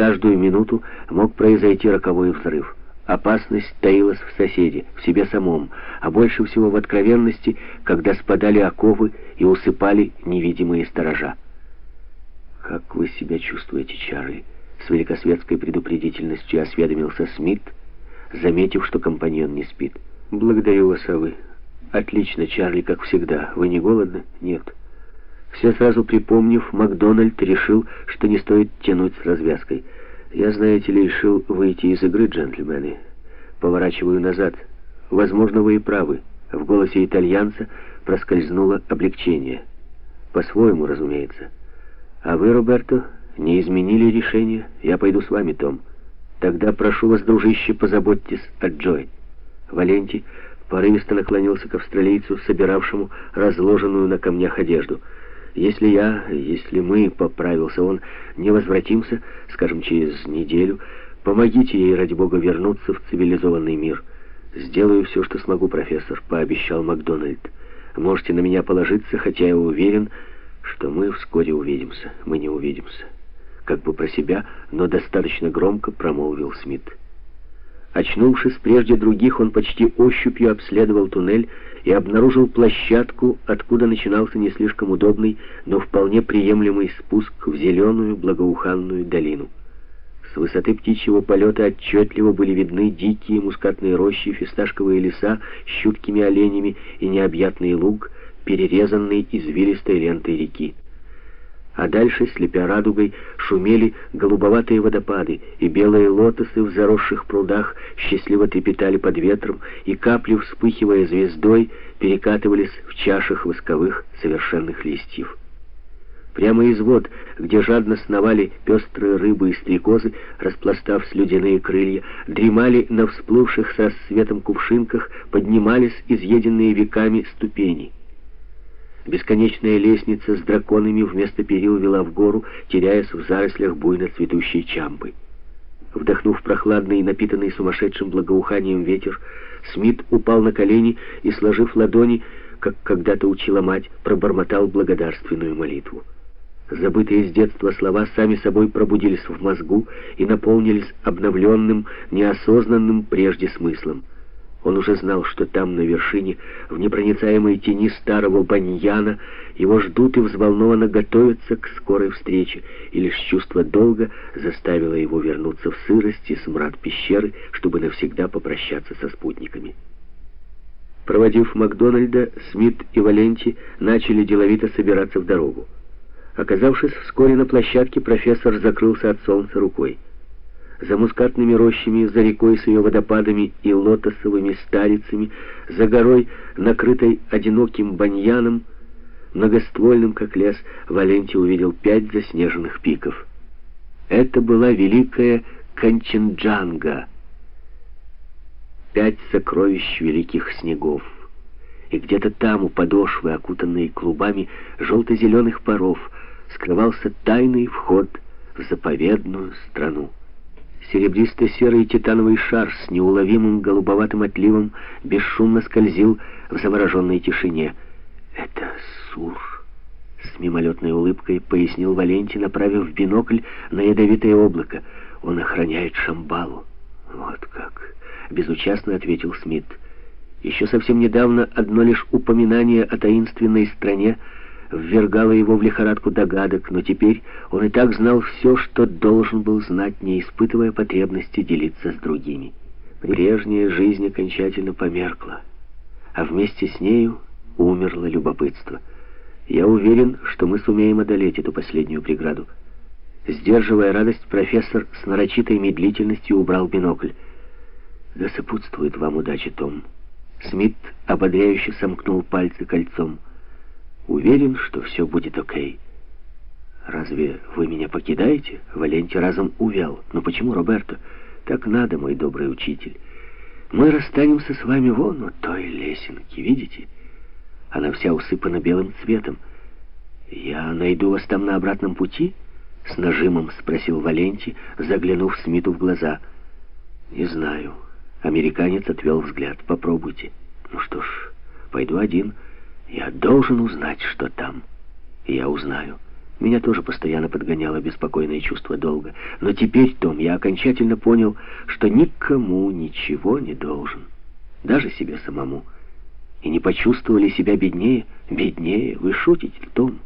каждую минуту мог произойти роковой взрыв. Опасность таилась в соседе, в себе самом, а больше всего в откровенности, когда спадали оковы и усыпали невидимые сторожа. «Как вы себя чувствуете, Чарли?» С великосветской предупредительностью осведомился Смит, заметив, что компаньон не спит. «Благодарю вас, а вы?» «Отлично, Чарли, как всегда. Вы не голодны?» «Нет». Все сразу припомнив, Макдональд решил, что не стоит тянуть с развязкой. «Я, знаете ли, решил выйти из игры, джентльмены. Поворачиваю назад. Возможно, вы и правы». В голосе итальянца проскользнуло облегчение. По-своему, разумеется. «А вы, Роберто, не изменили решение? Я пойду с вами, Том. Тогда прошу вас, дружище, позаботьтесь о Джой». Валенти порывисто наклонился к австралийцу, собиравшему разложенную на камнях одежду. «Если я, если мы, — поправился он, — не возвратимся, скажем, через неделю, помогите ей, ради бога, вернуться в цивилизованный мир». «Сделаю все, что смогу, профессор», — пообещал Макдональд. «Можете на меня положиться, хотя я уверен, что мы вскоре увидимся. Мы не увидимся». Как бы про себя, но достаточно громко промолвил Смит. Очнувшись прежде других, он почти ощупью обследовал туннель и обнаружил площадку, откуда начинался не слишком удобный, но вполне приемлемый спуск в зеленую благоуханную долину. С высоты птичьего полета отчетливо были видны дикие мускатные рощи, фисташковые леса с чуткими оленями и необъятный луг, перерезанный извилистой лентой реки а дальше, слепя радугой, шумели голубоватые водопады, и белые лотосы в заросших прудах счастливо трепетали под ветром, и капли, вспыхивая звездой, перекатывались в чашах восковых совершенных листьев. Прямо из вод, где жадно сновали пестрые рыбы и стрекозы, распластав слюдяные крылья, дремали на всплывших со светом кувшинках, поднимались изъеденные веками ступени — Бесконечная лестница с драконами вместо перил вела в гору, теряясь в зарослях буйно цветущей чампы. Вдохнув прохладный и напитанный сумасшедшим благоуханием ветер, Смит упал на колени и, сложив ладони, как когда-то учила мать, пробормотал благодарственную молитву. Забытые с детства слова сами собой пробудились в мозгу и наполнились обновленным, неосознанным прежде смыслом. Он уже знал, что там, на вершине, в непроницаемой тени старого баньяна, его ждут и взволнованно готовятся к скорой встрече, и лишь чувство долга заставило его вернуться в сырость и смрад пещеры, чтобы навсегда попрощаться со спутниками. Проводив Макдональда, Смит и Валенти начали деловито собираться в дорогу. Оказавшись вскоре на площадке, профессор закрылся от солнца рукой за мускатными рощами, за рекой с ее водопадами и лотосовыми старицами, за горой, накрытой одиноким баньяном, многоствольным, как лес, Валенти увидел пять заснеженных пиков. Это была великая Канченджанга, пять сокровищ великих снегов. И где-то там, у подошвы, окутанной клубами желто-зеленых паров, скрывался тайный вход в заповедную страну. Серебристо-серый титановый шар с неуловимым голубоватым отливом бесшумно скользил в завороженной тишине. «Это Сур!» С мимолетной улыбкой пояснил Валенти, направив бинокль на ядовитое облако. «Он охраняет Шамбалу». «Вот как!» — безучастно ответил Смит. Еще совсем недавно одно лишь упоминание о таинственной стране — ввергало его в лихорадку догадок, но теперь он и так знал все, что должен был знать, не испытывая потребности делиться с другими. Прежняя жизнь окончательно померкла, а вместе с нею умерло любопытство. Я уверен, что мы сумеем одолеть эту последнюю преграду. Сдерживая радость, профессор с нарочитой медлительностью убрал бинокль. «Да сопутствует вам удача, Том». Смит ободряюще сомкнул пальцы кольцом. Уверен, что все будет окей. Разве вы меня покидаете? Валенти разом увял. Но почему, Роберто? Так надо, мой добрый учитель. Мы расстанемся с вами вон у той лесенки, видите? Она вся усыпана белым цветом. Я найду вас там на обратном пути? С нажимом спросил Валенти, заглянув Смиту в глаза. Не знаю. Американец отвел взгляд. Попробуйте. Ну что ж, пойду один. Я должен узнать, что там. И я узнаю. Меня тоже постоянно подгоняло беспокойное чувство долга. Но теперь, Том, я окончательно понял, что никому ничего не должен. Даже себе самому. И не почувствовали себя беднее? Беднее? Вы шутите, Том?